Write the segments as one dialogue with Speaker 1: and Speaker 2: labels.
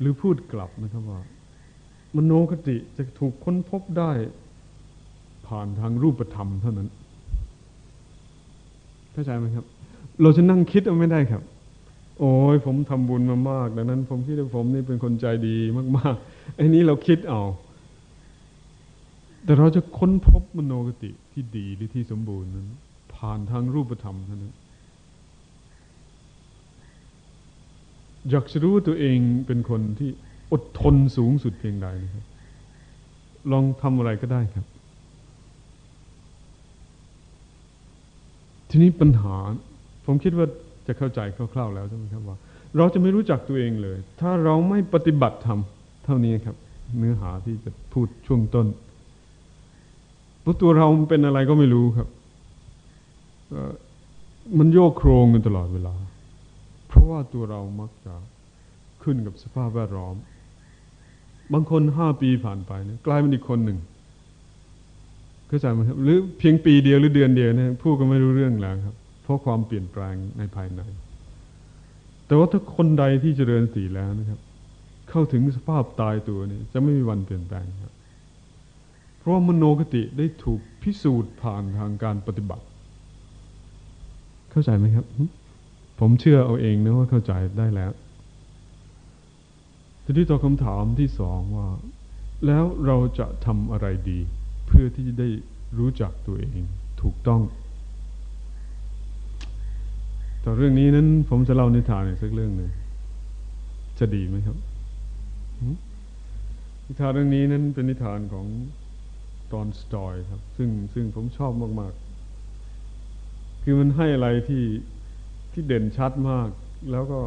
Speaker 1: หรือพูดกลับนะครับว่า มโนคติจะถูกค้นพบได้ผ่านทางรูปธรรมเท่านั้นเข้าใจไหมครับ เราจะนั่งคิดเอาไม่ได้ครับ โอ้ยผมทำบุญมามากดังนั้น ผมคิดว่าผมนี่เป็นคนใจดีมากๆไอ้นี้เราคิดเอาแต่เราจะค้นพบมโนคติที่ดีหรือที่สมบูรณ์นั้น ผ่านทางรูปธรรมเท่านั้น อยากจะรู้ตัวเองเป็นคนที่อดทนสูงสุดเพียงใดนะครับ ลองทำอะไรก็ได้ครับ ทีนี้ปัญหา ผมคิดว่าจะเข้าใจคร่าวๆแล้วใช่ไหมครับว่า เราจะไม่รู้จักตัวเองเลย ถ้าเราไม่ปฏิบัติธรรมเท่านี้ครับ เนื้อหาที่จะพูดช่วงต้นเพราะตัวเราเป็นอะไรก็ไม่รู้ครับมันโยกโครงกันตลอดเวลา ว่าตัวเรามักจะขึ้นกับสภาพแวดล้อม บางคนห้าปีผ่านไปเนี่ยกลายเป็นอีกคนหนึ่งเข้าใจไหมครับหรือเพียงปีเดียวหรือเดือนเดียวเนี่ยพูดก็ไม่รู้เรื่องแล้วครับ เพราะความเปลี่ยนแปลงในภายใน แต่ว่าถ้าคนใดที่เจริญสีแล้วนะครับ เข้าถึงสภาพตายตัวเนี่ยจะไม่มีวันเปลี่ยนแปลงครับ เพราะมโนคติได้ถูกพิสูจน์ผ่านทางการปฏิบัติ เข้าใจไหมครับ ผมเชื่อเอาเองนะว่าเข้าใจได้แล้ว ทีนี้ต่อคำถามที่สองว่า แล้วเราจะทำอะไรดี เพื่อที่จะได้รู้จักตัวเองถูกต้องต่อเรื่องนี้นั้น ผมจะเล่านิทานอีกสักเรื่องหนึ่งจะดีไหมครับ นิทานเรื่องนี้นั้นเป็นนิทานของตอนสตอยครับ ซึ่งซึ่งผมชอบมาก ๆ คือมันให้อะไรที่ ที่เด่นชัดมาก แล้วก็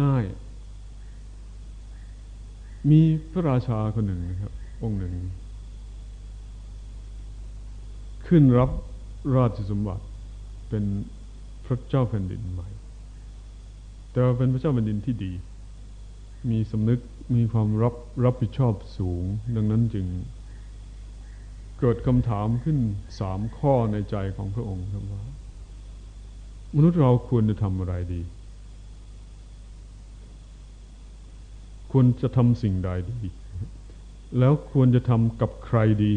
Speaker 1: ง่าย มีพระราชาคนหนึ่งนะครับ องค์หนึ่ง ขึ้นรับราชสมบัติเป็นพระเจ้าแผ่นดินใหม่ แต่ว่าเป็นพระเจ้าแผ่นดินที่ดี มีสำนึกมีความรับรับผิดชอบสูง ดังนั้นจึงเกิดคำถามขึ้นสามข้อในใจของพระองค์ครับว่า มนุษย์เราควรจะทำอะไรดี ควรจะทำสิ่งใดดี แล้วควรจะทำกับใครดี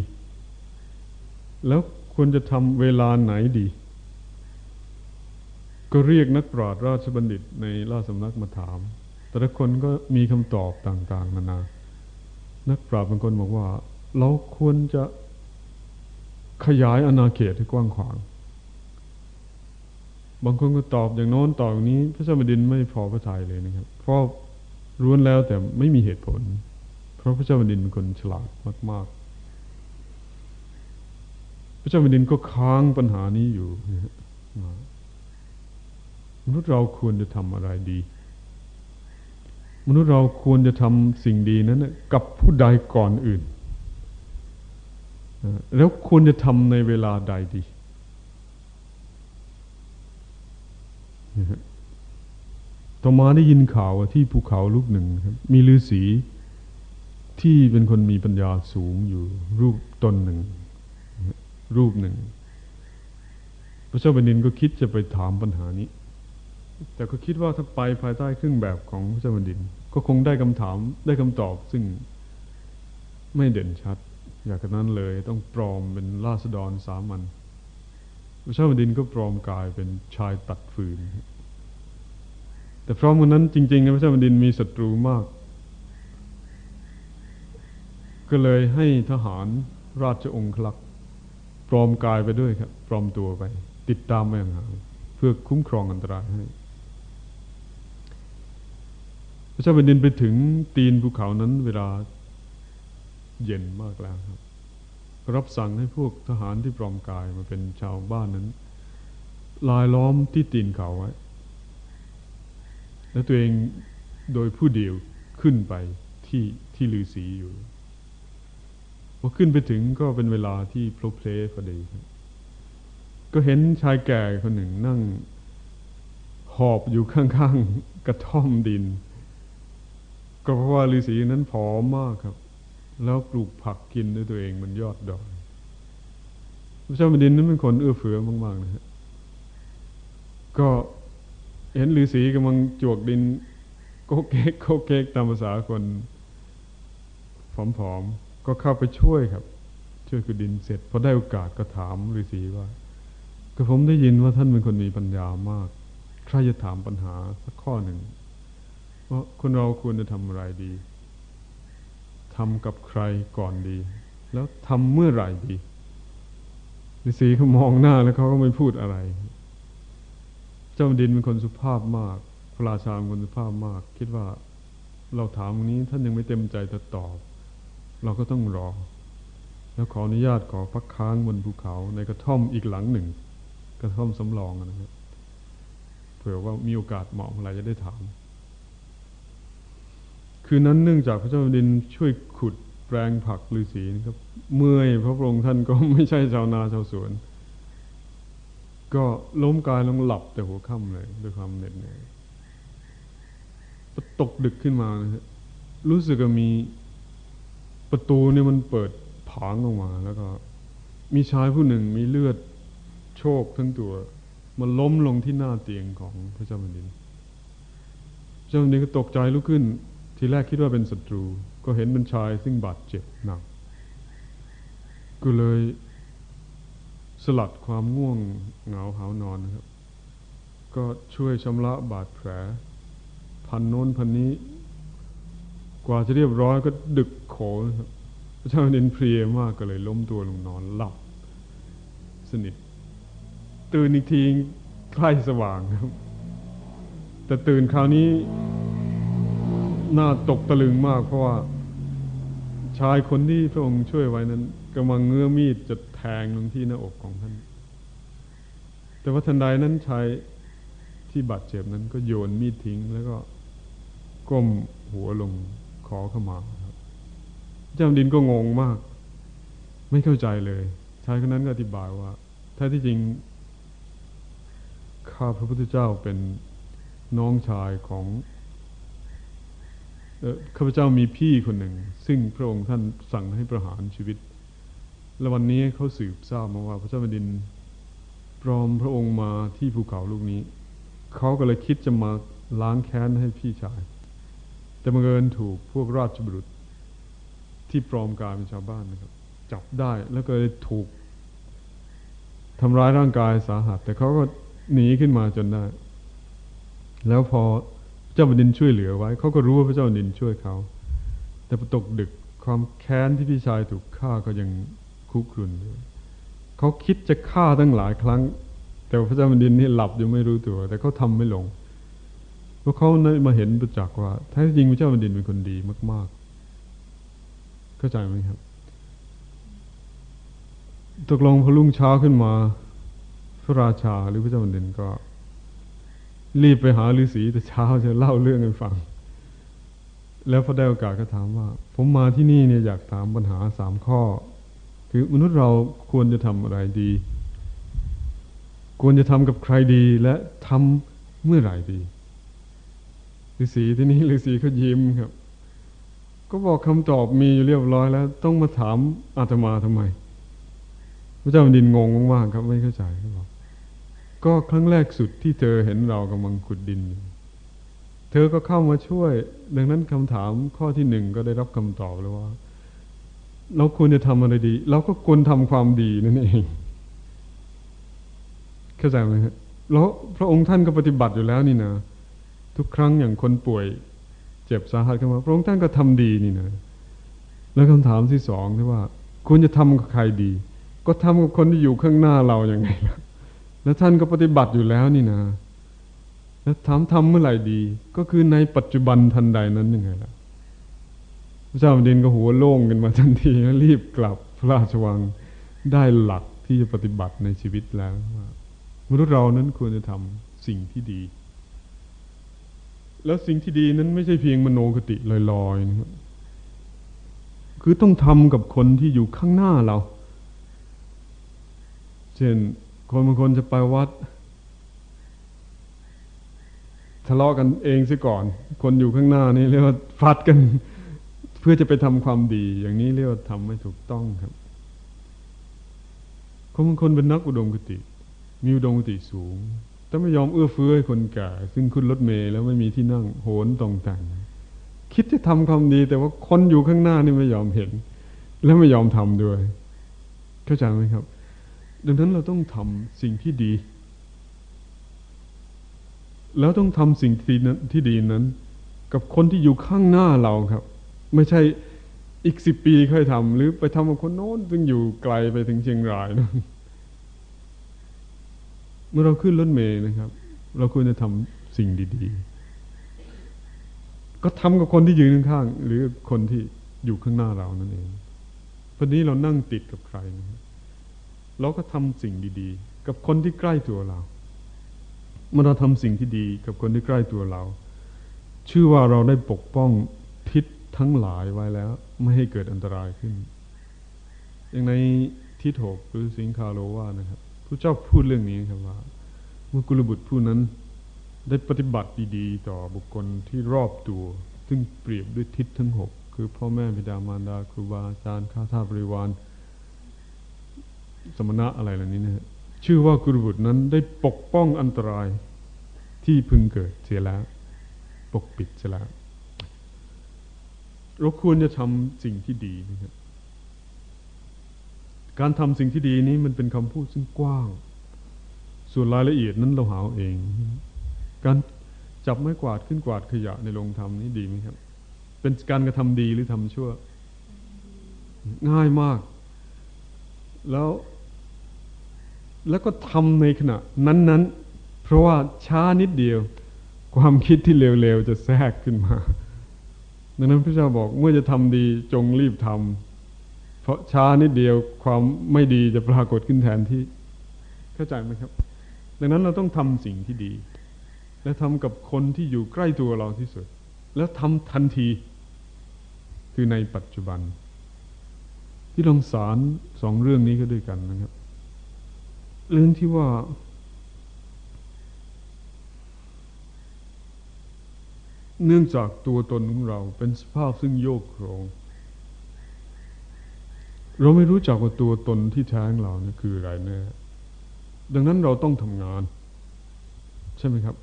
Speaker 1: แล้วควรจะทำเวลาไหนดี ก็เรียกนักปราชญ์ราชบัณฑิตในราชสำนักมาถาม แต่ละคนก็มีคำตอบต่างๆนานา นักปราชญ์บางคนบอกว่า เราควรจะขยายอาณาเขตให้กว้างขวาง บางคนก็ตอบอย่างโน้นตอบอย่างนี้ พระเจ้าแผ่นดินไม่พอพระทัยเลยนะครับ เพราะร้วนแล้วแต่ไม่มีเหตุผล เพราะพระเจ้าแผ่นดินเป็นคนฉลาดมาก ๆ พระเจ้าแผ่นดินก็ค้างปัญหานี้อยู่มนุษย์เราควรจะทำอะไรดี มนุษย์เราควรจะทำสิ่งดีนั้นกับผู้ใดก่อนอื่น แล้วควรจะทำในเวลาใดดี ต่อมาได้ยินข่าวที่ภูเขาลูกหนึ่งครับมีฤาษีที่เป็นคนมีปัญญาสูงอยู่รูปตนหนึ่ง รูปหนึ่ง พระเจ้าแผ่นดินก็คิดจะไปถามปัญหานี้ แต่ก็คิดว่าถ้าไปภายใต้เครื่องแบบของพระเจ้าแผ่นดิน ก็คงได้คำถามได้คำตอบซึ่งไม่เด่นชัด อย่างนั้นเลยต้องปลอมเป็นราษฎรสามัญ พระเจ้าแผ่นดินก็ปลอมกายเป็นชายตัดฟืน แต่พร้อมกันนั้นจริงๆพระเจ้าแผ่นดินมีศัตรูมาก ก็เลยให้ทหารราชองคลักษ์ปลอมกายไปด้วยครับปลอมตัวไป ติดตามไปห่างเพื่อคุ้มครองอันตรายให้พระเจ้าแผ่นดินไปถึงตีนภูเขานั้นเวลาเย็นมากแล้วครับ รับสั่งให้พวกทหารที่ปลอมกายมาเป็นชาวบ้านนั้น ลายล้อมที่ตีนเขาไว้ แล้วตัวเองโดยผู้เดียวขึ้นไปที่ที่ลือสีอยู่พอขึ้นไปถึงก็เป็นเวลาที่โปรเพลพอดี ก็เห็นชายแก่คนหนึ่งนั่ง หอบอยู่ข้างๆกระท่อมดิน ก็เพราะว่าฤาษีนั้นผอมมากครับ แล้วปลูกผักกินด้วยตัวเองมันยอดดอยพระเจ้าแผ่นดินนั้นเป็นคนเอื้อเฟื้อมากๆนะฮะก็เห็นฤาษีกำลังจวกดินโกเก๊กโกเก๊กตามภาษาคนผอมๆก็เข้าไปช่วยครับ ช่วยขุดดินเสร็จพอได้โอกาสก็ถามฤาษีว่าก็ผมได้ยินว่าท่านเป็นคนมีปัญญามาก ใครจะถามปัญหาสักข้อหนึ่งว่าคนเราควรจะทำอะไรดี ทำกับใครก่อนดี แล้วทำเมื่อไหร่ดีฤาษีเขามองหน้าแล้วเขาก็ไม่พูดอะไร เจ้าดินเป็นคนสุภาพมาก พระราชาเป็นคนสุภาพมาก คิดว่าเราถามนี้ท่านยังไม่เต็มใจจะตอบ เราก็ต้องรอ แล้วขออนุญาตขอพักค้างบนภูเขาในกระท่อมอีกหลังหนึ่ง กระท่อมสำรองนะครับเผื่อว่ามีโอกาสเหมาะเมื่อไรจะได้ถาม คืนนั้นเนื่องจากพระเจ้าดินช่วยขุดแปลงผักฤาษีนะครับ เมื่อยพระองค์ท่านก็ไม่ใช่ชาวนาชาวสวน ก็ล้มกายลงหลับแต่หัวค่ำเลยด้วยความเหน็ดเหนื่อยตกดึกขึ้นมานะฮะรู้สึกว่ามีประตูเนี่ยมันเปิดผางออกมาแล้วก็ มีชายผู้หนึ่งมีเลือดโชกทั้งตัว มันล้มลงที่หน้าเตียงของพระเจ้าแผ่นดิน เจ้าแผ่นดินก็ตกใจลุกขึ้น ทีแรกคิดว่าเป็นศัตรู ก็เห็นเป็นชายซึ่งบาดเจ็บหนักก็เลยสลัดความง่วงเหงาหานอนนะครับ ก็ช่วยชำระบาดแผล พันโน้นพันนี้ กว่าจะเรียบร้อยก็ดึกโขนะครับพระเจ้าแผ่นดินเพลียมากก็เลยล้มตัวลงนอนหลับ สนิท ตื่นอีกทีใกล้สว่างครับ แต่ตื่นคราวนี้ น่าตกตะลึงมาก เพราะว่าชายคนที่พระองค์ช่วยไว้นั้นกำลังเงื้อมีดจะแทงลงที่หน้าอกของท่าน แต่ว่าทันใดนั้นชายที่บาดเจ็บนั้นก็โยนมีดทิ้ง แล้วก็ก้มหัวลงขอขมาครับเจ้าดินก็งงมาก ไม่เข้าใจเลย ชายคนนั้นก็อธิบายว่าแท้ที่จริงข้าพระพุทธเจ้าเป็นน้องชายของ ข้าพเจ้ามีพี่คนหนึ่ง ซึ่งพระองค์ท่านสั่งให้ประหารชีวิต และวันนี้เขาสืบทราบมาว่า พระเจ้าแผ่นดินปลอมพระองค์มาที่ภูเขาลูกนี้ เขาก็เลยคิดจะมาล้างแค้นให้พี่ชาย แต่บังเอิญถูกพวกราชบุรุษที่ปลอมกายเป็นชาวบ้านนะครับ จับได้แล้วก็เลยถูกทำร้ายร่างกายสาหัส แต่เขาก็หนีขึ้นมาจนได้ แล้วพอ เจ้าบดินช่วยเหลือไว้ เขาก็รู้ว่าพระเจ้าบดินช่วยเขา แต่พอตกดึกความแค้นที่พี่ชายถูกฆ่าก็ยังคุกรุ่นอยู่เขาคิดจะฆ่าตั้งหลายครั้ง แต่พระเจ้าบดินนี่หลับยังไม่รู้ตัว แต่เขาทำไม่ลงเพราะเขามาเห็นประจักษ์ว่าแท้จริงพระเจ้าบดินเป็นคนดีมาก ๆ เข้าใจไหมครับตกลงพอรุ่งเช้าขึ้นมา พระราชาหรือพระเจ้าแผ่นดินก็ รีบไปหาฤาษีแต่เช้าจะเล่าเรื่องให้ฟัง แล้วพอได้โอกาสก็ถามว่า ผมมาที่นี่เนี่ยอยากถามปัญหาสามข้อ คือมนุษย์เราควรจะทำอะไรดี ควรจะทำกับใครดีและทำเมื่อไหร่ดีฤาษีที่นี่ฤาษีเขายิ้มครับ ก็บอกคำตอบมีอยู่เรียบร้อยแล้ว ต้องมาถามอาตมาทำไม พระเจ้าแผ่นดินงงมากๆครับไม่เข้าใจเขาบอก ก็ครั้งแรกสุดที่เธอเห็นเรากำลังขุดดิน เธอก็เข้ามาช่วย ดังนั้นคำถามข้อที่หนึ่งก็ได้รับคำตอบแล้วว่า เราควรจะทำอะไรดี เราก็ควรทำความดีนั่นเองเข้าใจไหมครับแล้วพระองค์ท่านก็ปฏิบัติอยู่แล้วนี่นะทุกครั้งอย่างคนป่วย เจ็บสาหัสขึ้นมาพระองค์ท่านก็ทำดีนี่นะแล้วคำถามที่สองที่ว่าควรจะทำกับใครดี ก็ทำกับคนที่อยู่ข้างหน้าเราอย่างไงล่ะ แล้วท่านก็ปฏิบัติอยู่แล้วนี่นะแล้วถามทำเมื่อไหร่ดี ก็คือในปัจจุบันทันใดนั้นยังไงล่ะพระเจ้าแผ่นดินก็หัวโล่งกันมาทันทีแล้วรีบกลับพระราชวังได้หลักที่จะปฏิบัติในชีวิตแล้วว่ามนุษย์เรานั้นควรจะทำสิ่งที่ดี แล้วสิ่งที่ดีนั้นไม่ใช่เพียงมโนคติลอยๆนะครับคือต้องทำกับคนที่อยู่ข้างหน้าเรา เช่น คนบางคนจะไปวัด ทะเลาะกันเองซะก่อน คนอยู่ข้างหน้านี่เรียกว่าฟัดกัน เพื่อจะไปทำความดี อย่างนี้เรียกว่าทำไม่ถูกต้องครับคนบางคนเป็นนักอุดมคติ มีอุดมคติสูง แต่ไม่ยอมเอื้อเฟื้อให้คนแก่ซึ่งขึ้นรถเมล์แล้วไม่มีที่นั่งโหนตรงแต่งคิดจะทำความดี แต่ว่าคนอยู่ข้างหน้านี่ไม่ยอมเห็น และไม่ยอมทำด้วย เข้าใจไหมครับ ดังนั้นเราต้องทำสิ่งที่ดี แล้วต้องทำสิ่งที่นั้นที่ดีนั้น กับคนที่อยู่ข้างหน้าเราครับ ไม่ใช่อีกสิบปีค่อยทำหรือไปทำกับคนโน้นซึ่งอยู่ไกลไปถึงเชียงรายนะเมื่อเราขึ้นรถเมล์นะครับ เราควรจะทำสิ่งดีๆ ก็ทำกับคนที่ยืนข้างๆหรือคนที่อยู่ข้างหน้าเรานั่นเองวันนี้เรานั่งติดกับใครนะครับ เราก็ทำสิ่งดีๆ กับคนที่ใกล้ตัวเรา เมื่อเราทำสิ่งที่ดีกับคนที่ใกล้ตัวเรา ชื่อว่าเราได้ปกป้องทิศทั้งหลายไว้แล้ว ไม่ให้เกิดอันตรายขึ้น อย่างในทิฏฐกหรือสิงคาโลว่านะครับพระเจ้าพูดเรื่องนี้ครับว่า เมื่อกุลบุตรผู้นั้นได้ปฏิบัติดีๆ ต่อบุคคลที่รอบตัว ซึ่งเปรียบด้วยทิศทั้งหกคือพ่อแม่บิดามารดาครูบาอาจารย์ข้าทาสบริวาร สมณะอะไรเหล่านี้นะฮะชื่อว่ากุลบุตรนั้นได้ปกป้องอันตรายที่พึงเกิดเสียแล้ว ปกปิดเสียแล้วเราควรจะทำสิ่งที่ดีนะครับการทำสิ่งที่ดีนี้มันเป็นคำพูดซึ่งกว้าง ส่วนรายละเอียดนั้นเราหาเอง การจับไม้กวาดขึ้นกวาดขยะในโรงทำนี้ดีไหมครับ เป็นการกระทำดีหรือทำชั่ว ง่ายมาก แล้ว แล้วก็ทำในขณะนั้นๆ เพราะว่าช้านิดเดียว ความคิดที่เร็วๆ จะแทรกขึ้นมา ดังนั้นพระเจ้าบอกเมื่อจะทำดีจงรีบทำเพราะช้านิดเดียวความไม่ดีจะปรากฏขึ้นแทนที่ เข้าใจไหมครับ ดังนั้นเราต้องทำสิ่งที่ดี และทำกับคนที่อยู่ใกล้ตัวเราที่สุด แล้วทำทันที คือในปัจจุบัน ที่ลองสารสองเรื่องนี้ก็ด้วยกันนะครับ เรื่องที่ว่า เนื่องจากตัวตนของเราเป็นสภาพซึ่งโยกโครง เราไม่รู้จักว่าตัวตนที่แท้งเรานี่คืออะไรแน่ดังนั้นเราต้องทำงาน ใช่ไหมครับ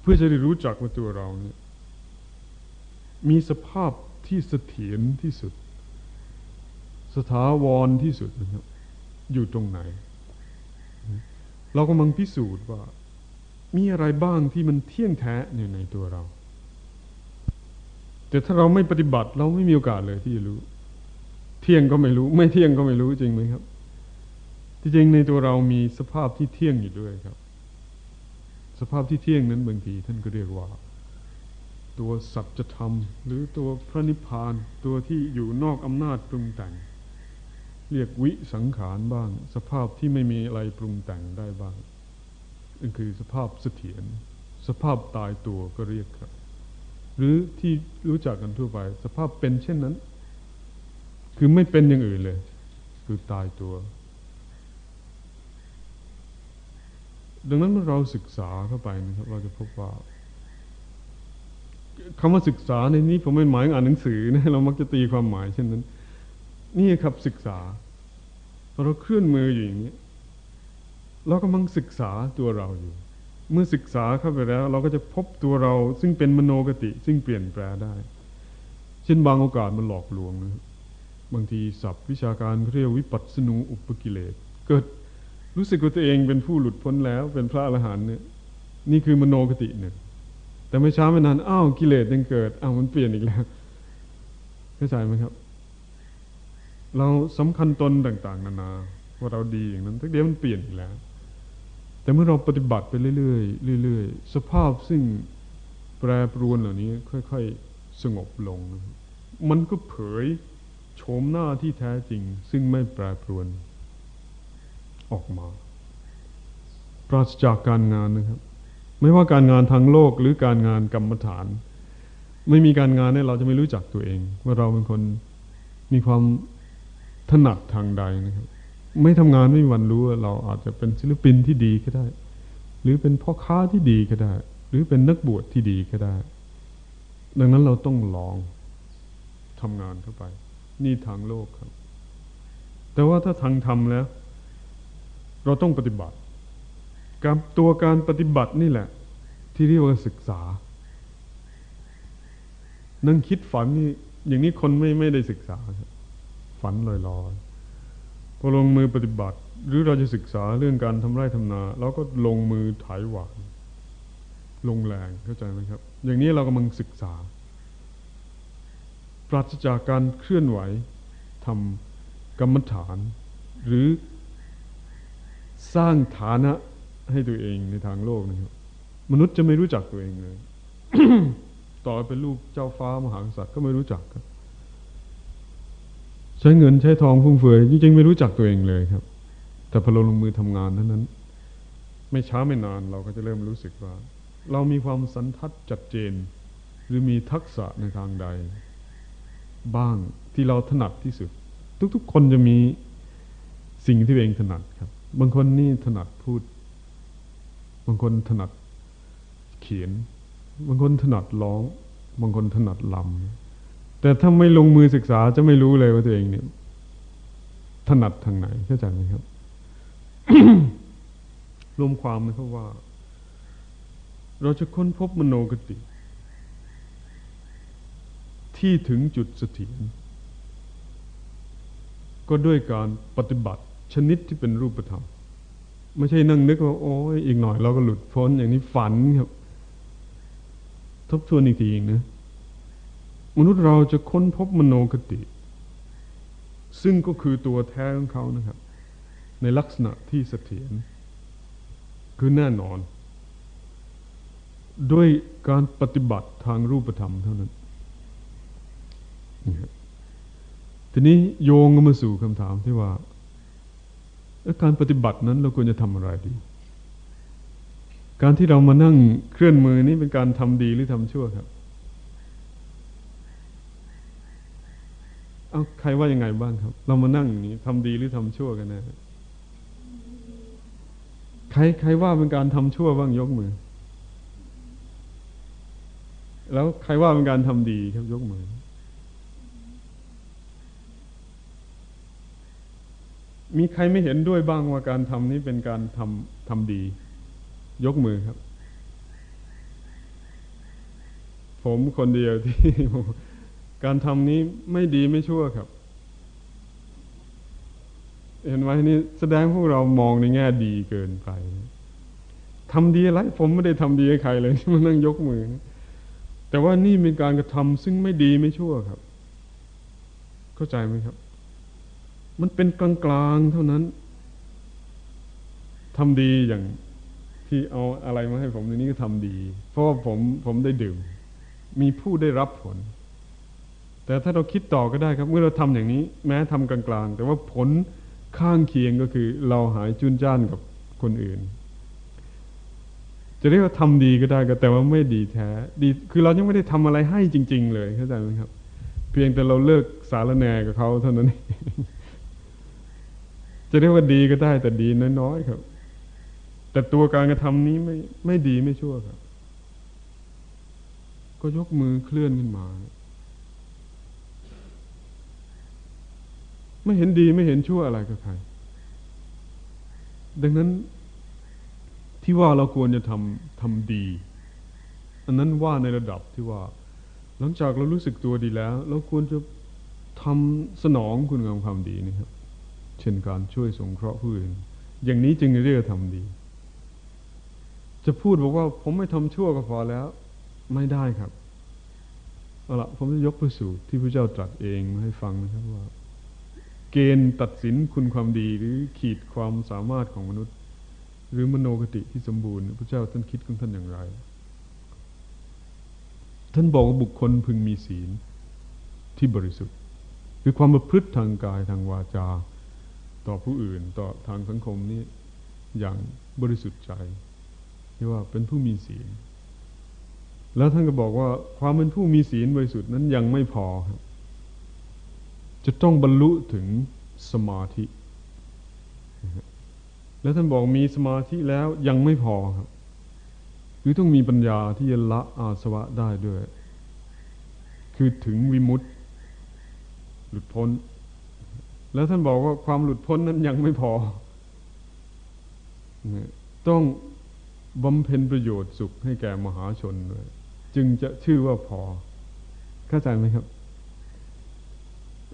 Speaker 1: เพื่อจะได้รู้จักว่าตัวเราเนี่ย มีสภาพที่เสถียรที่สุด สถาวรที่สุดนะครับอยู่ตรงไหน เรากำลังพิสูจน์ว่า มีอะไรบ้างที่มันเที่ยงแท้อยู่ในตัวเรา แต่ถ้าเราไม่ปฏิบัติเราไม่มีโอกาสเลยที่จะรู้ เที่ยงก็ไม่รู้ ไม่เที่ยงก็ไม่รู้จริงไหมครับ ที่จริงในตัวเรามีสภาพที่เที่ยงอยู่ด้วยครับ สภาพที่เที่ยงนั้นบางทีท่านก็เรียกว่า ตัวสัจธรรม หรือตัวพระนิพพาน ตัวที่อยู่นอกอำนาจปรุงแต่ง เรียกวิสังขารบ้าง สภาพที่ไม่มีอะไรปรุงแต่งได้บ้างนั่นคือสภาพเสถียรสภาพตายตัวก็เรียกครับ หรือที่รู้จักกันทั่วไป สภาพเป็นเช่นนั้น คือไม่เป็นอย่างอื่นเลย คือตายตัว ดังนั้นเมื่อเราศึกษาเข้าไปนะครับ เราจะพบว่าคำว่าศึกษาในนี้ผมไม่หมายอ่านหนังสือนะเรามักจะตีความหมายเช่นนั้น นี่ครับศึกษาพอเราเคลื่อนมืออยู่อย่างนี้เรากำลังศึกษาตัวเราอยู่ เมื่อศึกษาเข้าไปแล้ว เราก็จะพบตัวเราซึ่งเป็นมโนกติ ซึ่งเปลี่ยนแปลได้ เช่นบางโอกาสมันหลอกลวงนะบางทีศัพท์วิชาการเรียกวิปัสสนูอุปกิเลส เกิดรู้สึกว่าตัวเองเป็นผู้หลุดพ้นแล้ว เป็นพระอรหันต์เนี่ยนี่คือมโนกติหนึ่งแต่ไม่ช้าไม่นานอ้าวกิเลสยังเกิดอ้าวมันเปลี่ยนอีกแล้วเข้าใจไหมครับ เราสำคัญตนต่าง ๆ นานาว่าเราดีอย่างนั้นทักเดียวมันเปลี่ยนอีกแล้ว แต่เมื่อเราปฏิบัติไปเรื่อยๆเรื่อยๆสภาพซึ่งแปรปรวนเหล่านี้ ค่อย ๆ สงบลง มันก็เผยโฉมหน้าที่แท้จริง ซึ่งไม่แปรปรวน ออกมา ปราศจากการงานนะครับ ไม่ว่าการงานทางโลกหรือการงานกรรมฐาน ไม่มีการงานเนี่ยเราจะไม่รู้จักตัวเอง ว่าเราเป็นคนมีความ ถนัดทางใดนะครับ ไม่ทำงานไม่มีวันรู้ว่าเราอาจจะเป็นศิลปินที่ดีก็ได้ หรือเป็นพ่อค้าที่ดีก็ได้ หรือเป็นนักบวชที่ดีก็ได้ ดังนั้นเราต้องลองทำงานเข้าไป นี่ทางโลกครับ แต่ว่าถ้าทางธรรมแล้ว เราต้องปฏิบัติการตัวการปฏิบัตินี่แหละ ที่เรียกว่าศึกษา นั่งคิดฝันนี่อย่างนี้คนไม่ไม่ได้ศึกษา ฝันลอยๆพอลงมือปฏิบัติ หรือเราจะศึกษาเรื่องการทำไร่ทำนาเราก็ลงมือไถหวานลงแรงเข้าใจไหมครับ อย่างนี้เรากำลังศึกษา ปราศจากการเคลื่อนไหวทำกรรมฐาน หรือสร้างฐานะให้ตัวเองในทางโลกนะครับ มนุษย์จะไม่รู้จักตัวเองเลยต่อเป็นลูกเจ้าฟ้ามหากษัตริย์ก็ไม่รู้จักครับ ใช้เงินใช้ทองฟุ่มเฟือยจริงๆไม่รู้จักตัวเองเลยครับ แต่พอเราลงมือทำงานเท่านั้น ไม่ช้าไม่นานเราก็จะเริ่มรู้สึกว่า เรามีความสันทัดจัดเจน หรือมีทักษะในทางใด บ้างที่เราถนัดที่สุด ทุกๆ คนจะมีสิ่งที่ตัวเองถนัดครับ บางคนนี่ถนัดพูด บางคนถนัดเขียน บางคนถนัดร้อง บางคนถนัดลำ แต่ถ้าไม่ลงมือศึกษาจะไม่รู้เลยว่าตัวเองเนี่ย ถนัดทางไหนเข้าใจไหมครับ รวมความนะครับว่า เราจะค้นพบมโนกติ ที่ถึงจุดเสถียรก็ด้วยการปฏิบัติชนิดที่เป็นรูปธรรมไม่ใช่นั่งนึกว่า โอ้ยอีกหน่อยเราก็หลุดพ้นอย่างนี้ฝันครับ ทบทวนอีกทีนะ มนุษย์เราจะค้นพบมโนกติ ซึ่งก็คือตัวแท้ของเขานะครับ ในลักษณะที่เสถียรคือแน่นอน ด้วยการปฏิบัติทางรูปธรรมเท่านั้น ทีนี้โยงมาสู่คำถามที่ว่าการปฏิบัตินั้นเราควรจะทำอะไรดี การที่เรามานั่งเคลื่อนมือนี้เป็นการทำดีหรือทำชั่วครับ เอาใครว่ายังไงบ้างครับ เรามานั่งอย่างนี้ทำดีหรือทำชั่วกันนะใครใครว่าเป็นการทำชั่วบ้างยกมือ แล้วใครว่าเป็นการทำดีครับยกมือมีใครไม่เห็นด้วยบ้างว่าการทำนี้เป็นการทำทำดี ยกมือครับ ผมคนเดียวที่ การทำนี้ไม่ดีไม่ชั่วครับ เห็นไหมนี่แสดงพวกเรามองในแง่ดีเกินไปทำดีอะไร ผมไม่ได้ทำดีให้ใครเลยที่มันนั่งยกมือ แต่ว่านี่เป็นการกระทำซึ่งไม่ดีไม่ชั่วครับ เข้าใจไหมครับ มันเป็นกลางๆเท่านั้นทำดีอย่างที่เอาอะไรมาให้ผมในนี้ก็ทำดี เพราะว่าผมผมได้ดื่ม มีผู้ได้รับผล แต่ถ้าเราคิดต่อก็ได้ครับ เมื่อเราทำอย่างนี้ แม้ทำกลางๆ แต่ว่าผลข้างเคียงก็คือ เราหายจุนจ้านกับคนอื่น จะเรียกว่าทำดีก็ได้ก็แต่ว่าไม่ดีแท้ดีคือเรายังไม่ได้ทำอะไรให้จริง ๆ เลยเข้าใจไหมครับ เพียงแต่เราเลิกสารแนกับเขาเท่านั้นเองจะเรียกว่าดีก็ได้แต่ดีน้อยๆครับ แต่ตัวการกระทำนี้ไม่ไม่ดีไม่ชั่วครับ ก็ยกมือเคลื่อนขึ้นมา ไม่เห็นดีไม่เห็นชั่วอะไรกับใคร ดังนั้นที่ว่าเราควรจะทำทำดี อันนั้นว่าในระดับที่ว่า หลังจากเรารู้สึกตัวดีแล้ว เราควรจะทำสนองคุณงามความดีนี่ครับเช่นการช่วยสงเคราะห์ผู้อื่น อย่างนี้จึงเรียกทำดี จะพูดบอกว่าผมไม่ทำชั่วก็พอแล้ว ไม่ได้ครับเอาละผมจะยกพระสูตรที่พระเจ้าตรัสเองมาให้ฟังนะครับว่า เกณฑ์ตัดสินคุณความดีหรือขีดความสามารถของมนุษย์ หรือมโนกติที่สมบูรณ์พระเจ้าท่านคิดของท่านอย่างไร ท่านบอกว่าบุคคลพึงมีศีลที่บริสุทธิ์ คือความประพฤติทางกายทางวาจา ต่อผู้อื่นต่อทางสังคมนี้อย่างบริสุทธิ์ใจที่ว่าเป็นผู้มีศีล แล้วท่านก็บอกว่าความเป็นผู้มีศีลบริสุทธิ์นั้นยังไม่พอครับ จะต้องบรรลุถึงสมาธิ แล้วท่านบอกมีสมาธิแล้วยังไม่พอครับ คือต้องมีปัญญาที่จะละอาสวะได้ด้วย คือถึงวิมุตติ หลุดพ้น แล้วท่านบอกว่าความหลุดพ้นนั้นยังไม่พอ ต้องบำเพ็ญประโยชน์สุขให้แก่มหาชนด้วย จึงจะชื่อว่าพอ เข้าใจไหมครับ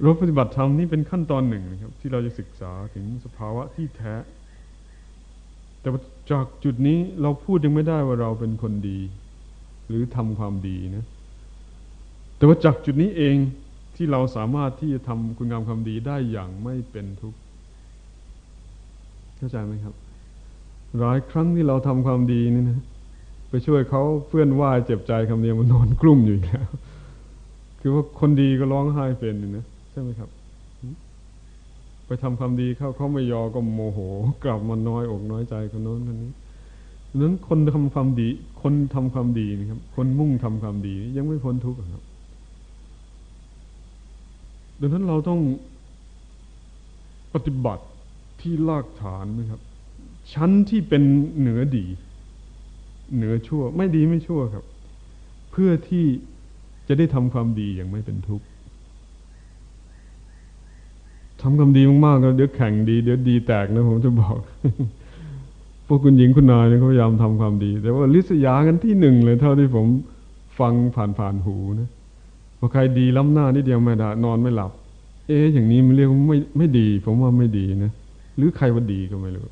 Speaker 1: ราปฏิบัติธรรมนี่เป็นขั้นตอนหนึ่งนะครับ ที่เราจะศึกษาถึงสภาวะที่แท้ แต่จากจุดนี้เราพูดยังไม่ได้ว่าเราเป็นคนดี หรือทำความดีนะ แต่ว่าจากจุดนี้เองที่เราสามารถที่จะทำคุณงามความดีได้อย่างไม่เป็นทุกข์เข้าใจไหมครับ หลายครั้งที่เราทำความดีนี่นะไปช่วยเขาเพื่อนว่าเจ็บใจคำเดียวมันนอนกลุ้มอยู่แล้ว คือว่าคนดีก็ร้องไห้เป็นนะ ช่ไหมครับ ไปทำความดีเขาเขาไม่ยอก็โมโห กลับมาน้อยอกน้อยใจคนโน้นคนนี้นั้นคนทำความดี คนทำความดีนะครับ คนมุ่งทำความดี ยังไม่พ้นทุกข์ครับดังนั้นเราต้องปฏิบัติที่ลากฐานนะครับ ชั้นที่เป็นเหนือดี เหนือชั่ว ไม่ดีไม่ชั่วครับ เพื่อที่จะได้ทำความดีอย่างไม่เป็นทุกข์ ทำความดีมากๆแล้วเดี๋ยวแข่งดี เดี๋ยวดีแตกนะผมจะบอก พวกคุณหญิงคุณนายเนี่ยเขาพยายามทำความดี แต่ว่าลิษยากันที่หนึ่งเลย เท่าที่ผมฟังผ่านผ่านหูนะพอใครดีล้ำหน้านิดเดียวไม่ได้นอนไม่หลับ เอ๊ะอย่างนี้มันเรียกว่าไม่ไม่ดี ผมว่าไม่ดีนะหรือใครว่าดีก็ไม่รู้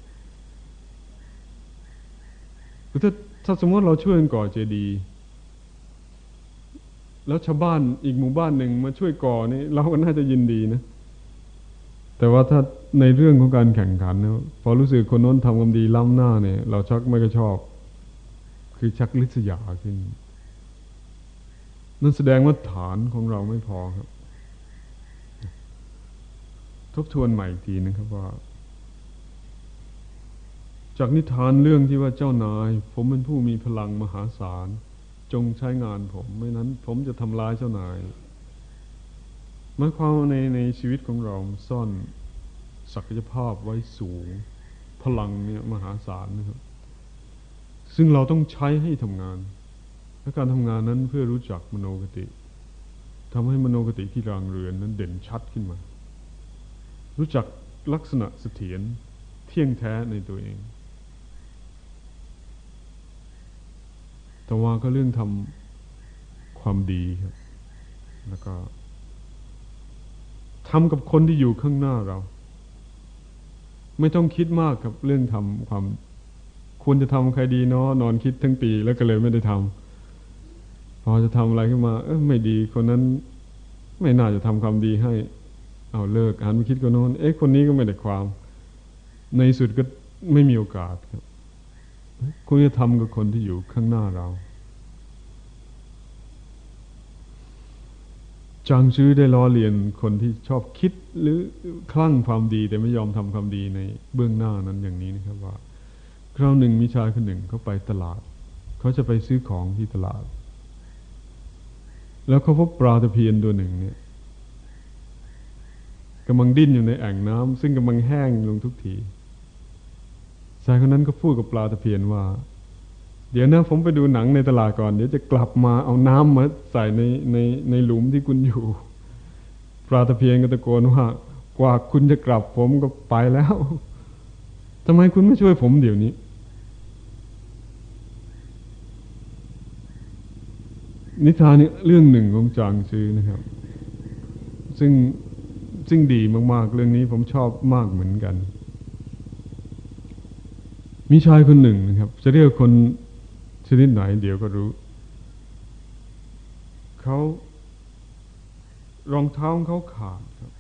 Speaker 1: ถ้าถ้าสมมติเราช่วยกันก่อเจดีย์แล้วชาวบ้านอีกหมู่บ้านหนึ่งมาช่วยก่อนี่เราก็น่าจะยินดีนะ แต่ว่าถ้าในเรื่องของการแข่งขันนะพอรู้สึกคนน้นทำความดีล้ำหน้าเนี่ย เราชักไม่ก็ชอบ คือชักลิษยาขึ้น นั่นแสดงว่าฐานของเราไม่พอครับ ทบทวนใหม่อีกทีนะครับว่า จากนิทานเรื่องที่ว่าเจ้านาย ผมเป็นผู้มีพลังมหาศาล จงใช้งานผม ไม่นั้น ผมจะทำร้ายเจ้านาย หมายความในในชีวิตของเราซ่อนศักยภาพไว้สูง พลังเนี่ยมหาศาลนะครับ ซึ่งเราต้องใช้ให้ทำงาน และการทำงานนั้นเพื่อรู้จักมโนกติทำให้มโนกติที่รางเรือนนั้นเด่นชัดขึ้นมา รู้จักลักษณะเสถียรเที่ยงแท้ในตัวเองแต่ว่าก็เรื่องทำความดีครับ แล้วก็ำกับคนที่อยู่ข้างหน้าเรา ไม่ต้องคิดมากกับเรื่องทำความ ควรจะทำใครดีเนาะนอนคิดทั้งปีแล้วก็เลยไม่ได้ทำพอจะทำอะไรขึ้นมา เออไม่ดีคนนั้น ไม่น่าจะทำความดีให้ เอาเลิกอ่านไม่คิดก็น้นเอ๊ะคนนี้ก็ไม่ได้ความ ในสุดก็ไม่มีโอกาสครับคุณจะทำกับคนที่อยู่ข้างหน้าเรา จางชื้อได้ล้อเลียนคนที่ชอบคิดหรือคลั่งความดีแต่ไม่ยอมทำความดีในเบื้องหน้านั้นอย่างนี้นะครับว่า คราวหนึ่งมีชายคนหนึ่งเขาไปตลาด เขาจะไปซื้อของที่ตลาด แล้วเขาพบปลาตะเพียนตัวหนึ่งเนี่ยกำลังดิ้นอยู่ในแอ่งน้ำซึ่งกำลังแห้งลงทุกทีชายคนนั้นก็พูดกับปลาตะเพียนว่า เดี๋ยวนะผมไปดูหนังในตลาดก่อน เดี๋ยวจะกลับมาเอาน้ำมาใส่ในในในหลุมที่คุณอยู่ปลาตะเพียนก็ตะโกนว่ากว่าคุณจะกลับผมก็ไปแล้วทำไมคุณไม่ช่วยผมเดี๋ยวนี้ นิทานนี่เรื่องหนึ่งของจางซื้อนะครับ ซึ่งซึ่งดีมากๆ เรื่องนี้ผมชอบมากเหมือนกัน มีชายคนหนึ่งนะครับ จะเรียกคน ชนิดไหนเดี๋ยวก็รู้ เขารองเท้าเขาขาดครับ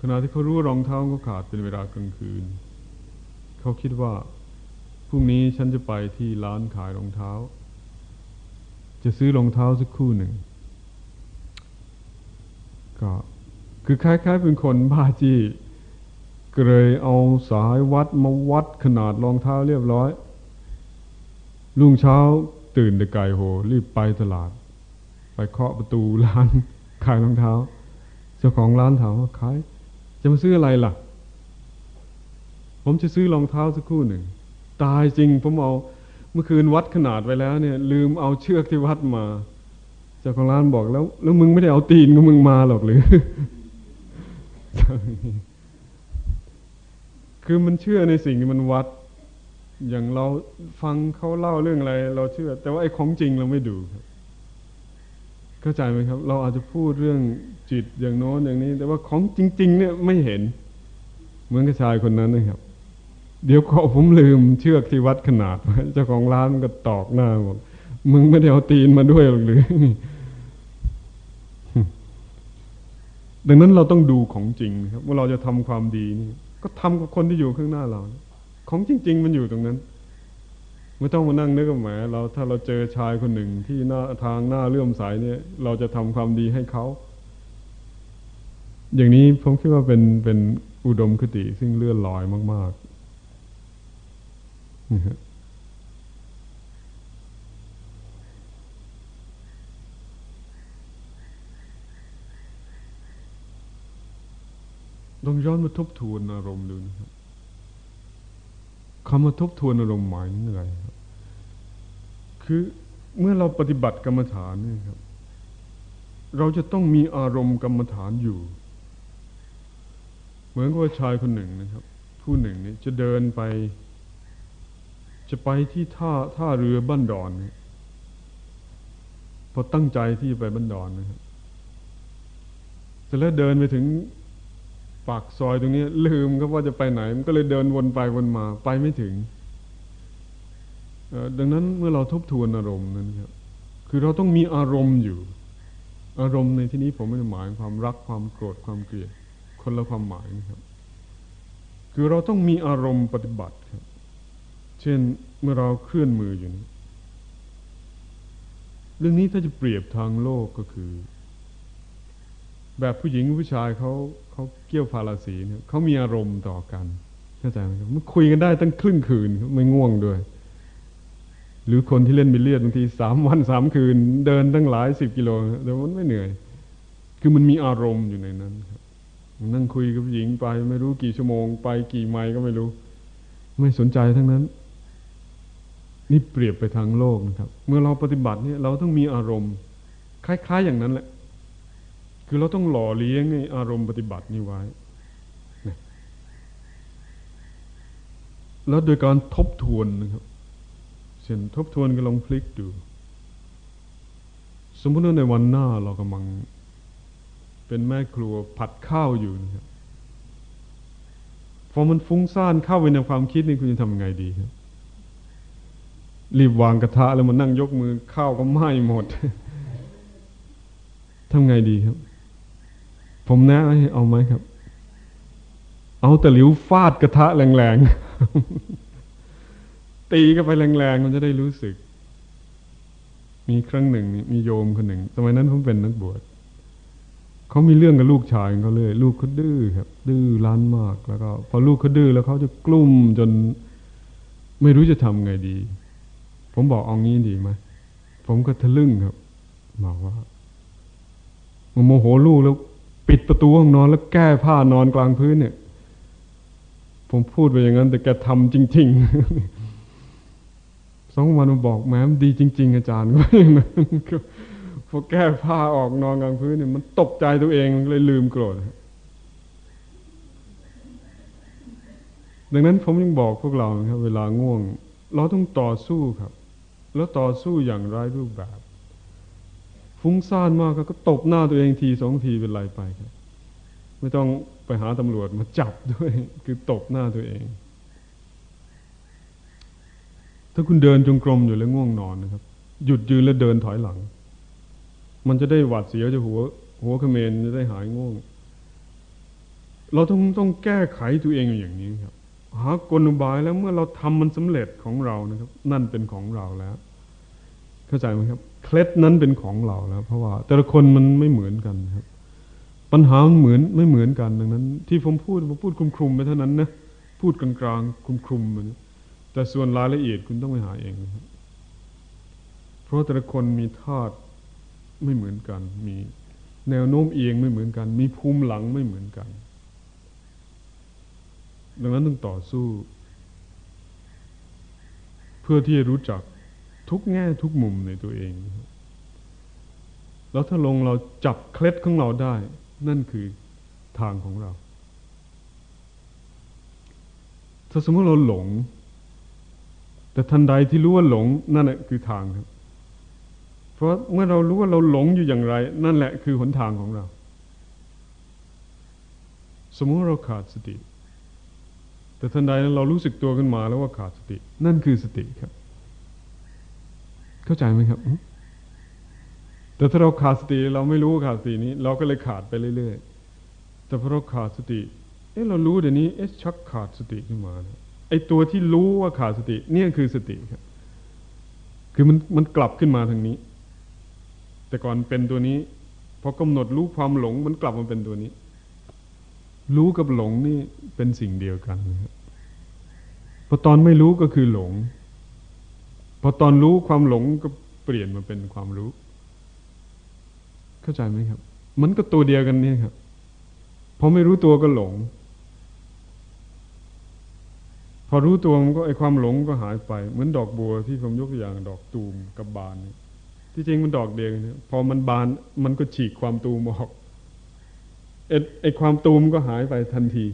Speaker 1: ขณะที่เขารู้รองเท้าเขาขาดเป็นเวลากลางคืน เขาคิดว่าพรุ่งนี้ฉันจะไปที่ร้านขายรองเท้า จะซื้อรองเท้าสักคู่หนึ่ง ก็คือคล้ายๆเป็นคนบ้าจี้ ก็เลยเอาสายวัดมาวัดขนาดรองเท้าเรียบร้อย รุ่งเช้าตื่นแต่ไก่โห รีบไปตลาด ไปเคาะประตูร้านขายรองเท้า เจ้าของร้านถามว่าขาย จะมาซื้ออะไรล่ะ ผมจะซื้อรองเท้าสักคู่หนึ่ง ตายจริงผมเอาเมื่อคืนวัดขนาดไว้แล้วเนี่ย ลืมเอาเชือกที่วัดมา เจ้าของร้านบอกแล้ว แล้วมึงไม่ได้เอาตีนของมึงมาหรอกหรือ คือมันเชื่อในสิ่งที่มันวัด อย่างเราฟังเขาเล่าเรื่องอะไร เราเชื่อ แต่ว่าไอ้ของจริงเราไม่ดูครับเข้าใจไหมครับ เราอาจจะพูดเรื่องจิตอย่างโน้นอย่างนี้ แต่ว่าของจริง ๆ เนี่ยไม่เห็น เหมือนกับชายคนนั้นนะครับ เดี๋ยวก็ผมลืมเชือกที่วัดขนาดเจ้าของร้านก็ตอกหน้าบอกมึงไม่ได้เอาตีนมาด้วยหรอกหรือดังนั้นเราต้องดูของจริงครับว่าเราจะทำความดีนี่ ก็ทำกับคนที่อยู่ข้างหน้าเรา ของจริง ๆ มันอยู่ตรงนั้น ไม่ต้องมานั่งนึกกับแหมเราถ้าเราเจอชายคนหนึ่งที่หน้าทางหน้าเลื่อมใสเนี่ย เราจะทำความดีให้เขาอย่างนี้ผมคิดว่าเป็นเป็นอุดมคติซึ่งเลื่อนลอยมากๆนะฮะ ต้องย้อนมาทบทวนอารมณ์ดูนะครับคำว่าทบทวนอารมณ์หมายถึงอะไรครับ คือเมื่อเราปฏิบัติกรรมฐานนี่ครับ เราจะต้องมีอารมณ์กรรมฐานอยู่ เหมือนกับชายคนหนึ่งนะครับ ผู้หนึ่งนี่จะเดินไป จะไปที่ท่าท่าเรือบ้านดอนนี่พอตั้งใจที่จะไปบ้านดอนนะครับแต่แล้วเดินไปถึง ปากซอยตรงนี้ ลืมก็ว่าจะไปไหน มันก็เลยเดินวนไปวนมา ไปไม่ถึงดังนั้นเมื่อเราทบทวนอารมณ์นั้นครับคือเราต้องมีอารมณ์อยู่ อารมณ์ในที่นี้ผมไม่ได้หมายความรักความโกรธความเกลียดคนละความหมายนะครับ คือเราต้องมีอารมณ์ปฏิบัติครับ เช่นเมื่อเราเคลื่อนมืออยู่นี้เรื่องนี้ถ้าจะเปรียบทางโลกก็คือ แบบผู้หญิงผู้ชายเขา เขาเกี่ยวพาราสีเนี่ยเขามีอารมณ์ต่อกันเข้าใจไหมมันคุยกันได้ตั้งครึ่งคืนไม่ง่วงด้วย หรือคนที่เล่นบิลเลียดบางทีสามวันสามคืน เดินตั้งหลายสิบกิโลแต่มันไม่เหนื่อย คือมันมีอารมณ์อยู่ในนั้นครับนั่งคุยกับผู้หญิงไป ไม่รู้กี่ชั่วโมง ไปกี่ไมล์ก็ไม่รู้ ไม่สนใจทั้งนั้น นี่เปรียบไปทางโลกนะครับ เมื่อเราปฏิบัติเนี่ยเราต้องมีอารมณ์ คล้าย ๆ อย่างนั้นแหละ คือเราต้องหล่อเลี้ยงอารมณ์ปฏิบัตินี้ไว้ แล้วโดยการทบทวนนะครับเช่นทบทวนก็ลองพลิกดู สมมติว่าในวันหน้าเรากำลัง เป็นแม่ครัวผัดข้าวอยู่นะครับพอมันฟุ้งซ่านเข้าไปในความคิดนี่คุณจะทำไงดีครับรีบวางกระทะแล้วมานั่งยกมือข้าวก็ไหม้หมดทำไงดีครับ ผมแนะให้เอาไหมครับ เอาแตะหลิวฟาดกระทะแรงๆ ตีก็ไปแรงๆ มันจะได้รู้สึก มีครั้งหนึ่ง มีโยมคนหนึ่ง สมัยนั้นผมเป็นนักบวชเขามีเรื่องกับลูกชายเขาเลย ลูกเขาดื้อครับ ดื้อรั้นมาก แล้วก็ พอลูกเขาดื้อแล้วเขาจะกลุ้มจน ไม่รู้จะทำไงดี ผมบอกเอางี้ดีไหมผมก็ทะลึ่งครับบอกว่าโมโหลูกแล้ว ปิดประตูห้องนอนแล้วแก้ผ้านอนกลางพื้นเนี่ย ผมพูดไปอย่างนั้น แต่แกทำจริง ๆ สองวันมาบอกแม้มดีจริง ๆ อาจารย์ก็อย่างนั้นพอแก้ผ้าออกนอนกลางพื้นเนี่ยมันตกใจตัวเองเลยลืมโกรธดังนั้นผมยังบอกพวกเราครับ เวลาง่วง เราต้องต่อสู้ครับ แล้วต่อสู้อย่างไร้รูปแบบ ฟุ้งซ่านมากก็ตบหน้าตัวเองทีสองทีเป็นไรไปครับไม่ต้องไปหาตำรวจมาจับด้วย คือตบหน้าตัวเอง ถ้าคุณเดินจงกรมอยู่แล้วง่วงนอนนะครับ หยุดยืนแล้วเดินถอยหลัง มันจะได้หวาดเสียวจะหัว หัวเขมรจะได้หายง่วง เราต้องต้องแก้ไขตัวเองอย่างนี้ครับ หากลอุบายแล้วเมื่อเราทำมันสำเร็จของเรานะครับ นั่นเป็นของเราแล้ว เข้าใจไหมครับเคล็ดนั้นเป็นของเราแล้ว เพราะว่า แต่ละคนมันไม่เหมือนกันครับ ปัญหาเหมือนไม่เหมือนกันดังนั้น ที่ผมพูดผมพูดคลุมคุมไปเท่านั้นนะพูดกลางกลางคลุมคุมมันแต่ส่วนรายละเอียดคุณต้องไปหาเองนะครับเพราะแต่ละคนมีธาตุไม่เหมือนกัน มีแนวโน้มเอียงไม่เหมือนกัน มีภูมิหลังไม่เหมือนกัน ดังนั้นต้องต่อสู้ เพื่อที่จะรู้จัก ทุกแง่ทุกมุมในตัวเอง แล้วถ้าลงเราจับเคล็ดของเราได้ นั่นคือทางของเรา ถ้าสมมติเราหลง แต่ทันใดที่รู้ว่าหลงนั่นแหละคือทางครับ เพราะเมื่อเรารู้ว่าเราหลงอยู่อย่างไร นั่นแหละคือหนทางของเรา สมมติเราขาดสติ แต่ทันใดนั้นเรารู้สึกตัวขึ้นมาแล้วว่าขาดสติ นั่นคือสติครับ เข้าใจไหมครับแต่ถ้าเราขาดสติเราไม่รู้ขาดสตินี้ เราก็เลยขาดไปเรื่อยๆแต่พอเราขาดสติ เอ๊ะเรารู้เดี๋ยวนี้เอ๊ะชักขาดสติขึ้นมานะไอ้ตัวที่รู้ว่าขาดสติ เนี่ยคือสติครับ คือมันมันกลับขึ้นมาทางนี้ แต่ก่อนเป็นตัวนี้พอกำหนดรู้ความหลง มันกลับมาเป็นตัวนี้ รู้กับหลงนี่เป็นสิ่งเดียวกันนะครับพอตอนไม่รู้ก็คือหลง พอตอนรู้ความหลงก็เปลี่ยนมาเป็นความรู้ เข้าใจไหมครับ มันก็ตัวเดียวกันนี่ครับพอไม่รู้ตัวก็หลง พอรู้ตัวมันก็ไอความหลงก็หายไป เหมือนดอกบัวที่ผมยกตัวอย่างดอกตูมกับบานนี่ที่จริงมันดอกเดียวนี่ยพอมันบานมันก็ฉีกความตูมออกไอไอความตูมก็หายไปทันที